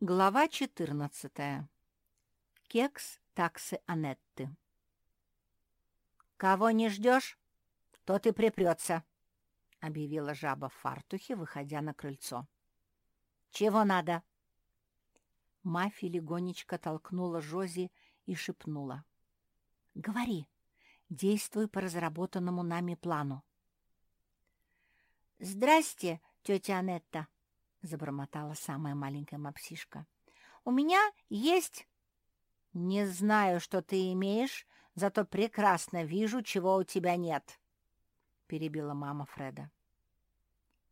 Глава 14. Кекс таксы Анетты. «Кого не ждешь, тот и припрется», — объявила жаба в фартухе, выходя на крыльцо. «Чего надо?» Мафи легонечко толкнула Жози и шепнула. «Говори, действуй по разработанному нами плану». «Здрасте, тетя Анетта», — забормотала самая маленькая мопсишка. «У меня есть...» «Не знаю, что ты имеешь, зато прекрасно вижу, чего у тебя нет», — перебила мама Фреда.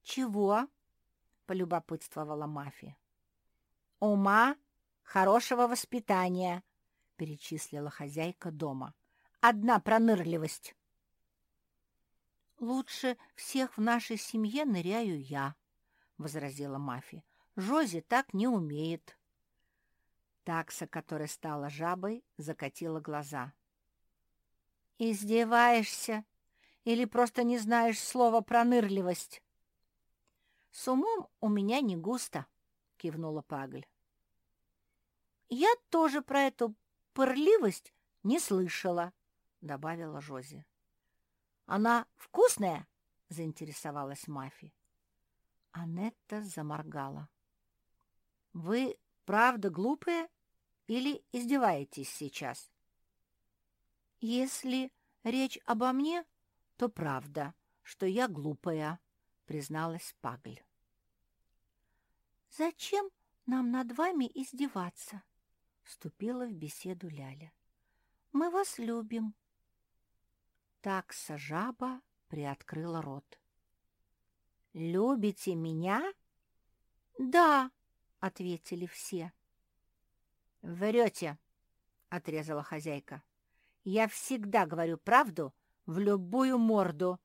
«Чего?» — полюбопытствовала Мафи. «Ума, хорошего воспитания», — перечислила хозяйка дома. «Одна пронырливость». «Лучше всех в нашей семье ныряю я», — возразила Мафи. «Жози так не умеет». Такса, которая стала жабой, закатила глаза. «Издеваешься? Или просто не знаешь слова пронырливость?» «С умом у меня не густо», — кивнула Пагль. «Я тоже про эту пырливость не слышала», — добавила Жози. «Она вкусная?» — заинтересовалась Мафи. Анетта заморгала. «Вы правда глупые или издеваетесь сейчас?» «Если речь обо мне, то правда, что я глупая», — призналась Пагль. «Зачем нам над вами издеваться?» — вступила в беседу Ляля. «Мы вас любим». Такса жаба приоткрыла рот. «Любите меня?» «Да», — ответили все. «Врете», — отрезала хозяйка. «Я всегда говорю правду в любую морду,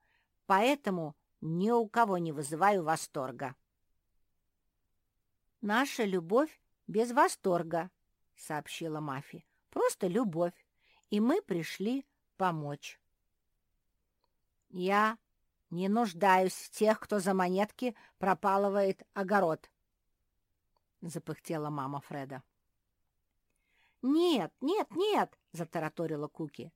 поэтому ни у кого не вызываю восторга». «Наша любовь без восторга», — сообщила Мафи. «Просто любовь, и мы пришли помочь». «Я не нуждаюсь в тех, кто за монетки пропалывает огород, — запыхтела мама Фреда. «Нет, нет, нет!» — затараторила Куки.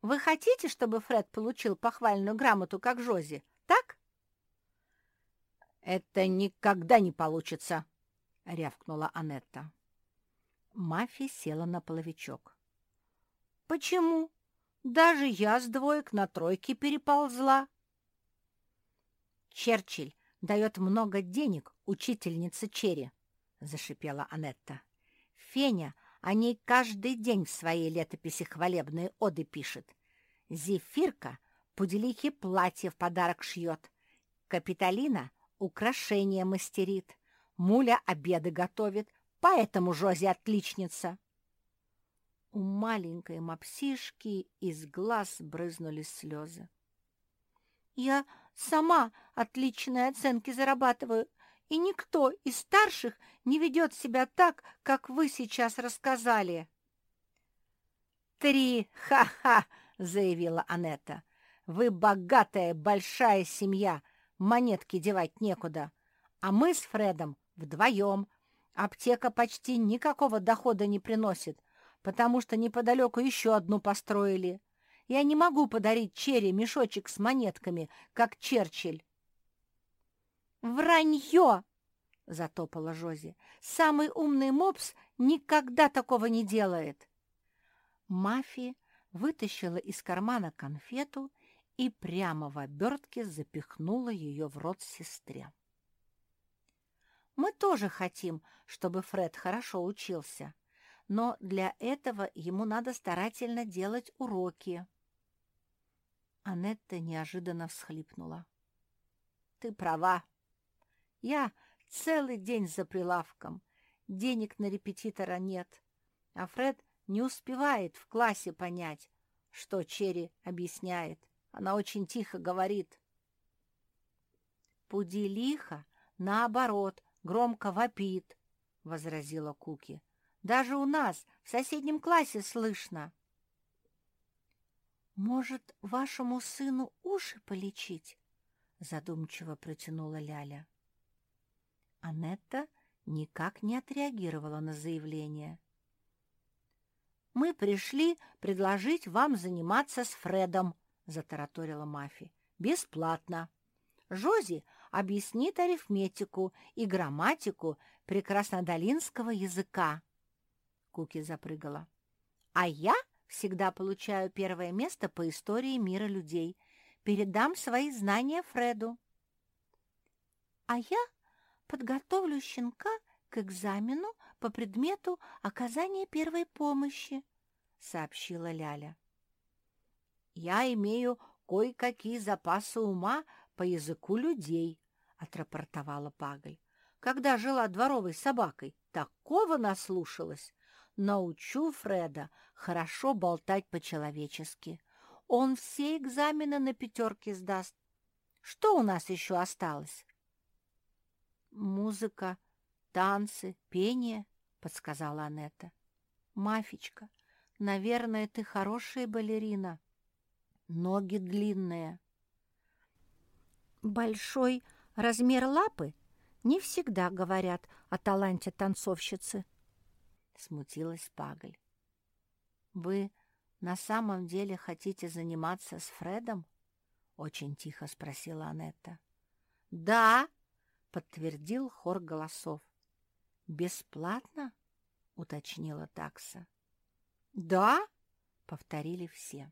«Вы хотите, чтобы Фред получил похвальную грамоту, как Жози, так?» «Это никогда не получится!» — рявкнула Анетта. Мафи села на половичок. «Почему? Даже я с двоек на тройки переползла!» «Черчилль дает много денег учительнице Черри», — зашипела Анетта. «Феня о ней каждый день в своей летописи хвалебные оды пишет. Зефирка пуделихе платье в подарок шьет. Капитолина украшения мастерит. Муля обеды готовит, поэтому Жози отличница». У маленькой мопсишки из глаз брызнули слезы. «Я Сама отличные оценки зарабатываю, и никто из старших не ведет себя так, как вы сейчас рассказали». «Три! Ха-ха!» — заявила Анетта. «Вы богатая большая семья, монетки девать некуда. А мы с Фредом вдвоем. Аптека почти никакого дохода не приносит, потому что неподалеку еще одну построили. Я не могу подарить Черри мешочек с монетками, как Черчилль. «Вранье!» — затопала Жози. «Самый умный мопс никогда такого не делает!» Мафи вытащила из кармана конфету и прямо в обертке запихнула ее в рот сестре. «Мы тоже хотим, чтобы Фред хорошо учился, но для этого ему надо старательно делать уроки». Анетта неожиданно всхлипнула. «Ты права. Я целый день за прилавком. Денег на репетитора нет. А Фред не успевает в классе понять, что Черри объясняет. Она очень тихо говорит. «Пуделиха, наоборот, громко вопит», — возразила Куки. «Даже у нас в соседнем классе слышно». «Может, вашему сыну уши полечить?» — задумчиво протянула Ляля. Анетта никак не отреагировала на заявление. «Мы пришли предложить вам заниматься с Фредом», — затараторила Мафи. «Бесплатно. Жози объяснит арифметику и грамматику прекраснодолинского языка». Куки запрыгала. «А я всегда получаю первое место по истории мира людей. Передам свои знания Фреду». «А я подготовлю щенка к экзамену по предмету оказания первой помощи», — сообщила Ляля. «Я имею кое-какие запасы ума по языку людей», — отрапортовала Пагль. «Когда жила дворовой собакой, такого наслушалась. Научу Фреда хорошо болтать по-человечески. Он все экзамены на пятерке сдаст. Что у нас еще осталось?» «Музыка, танцы, пение», — подсказала Анетта. «Мафичка, наверное, ты хорошая балерина. Ноги длинные». «Большой размер лапы не всегда говорят о таланте танцовщицы», — смутилась Пагль. «Вы на самом деле хотите заниматься с Фредом?» — очень тихо спросила Анетта. «Да!» подтвердил хор голосов. «Бесплатно?» — уточнила такса. «Да?» — повторили все.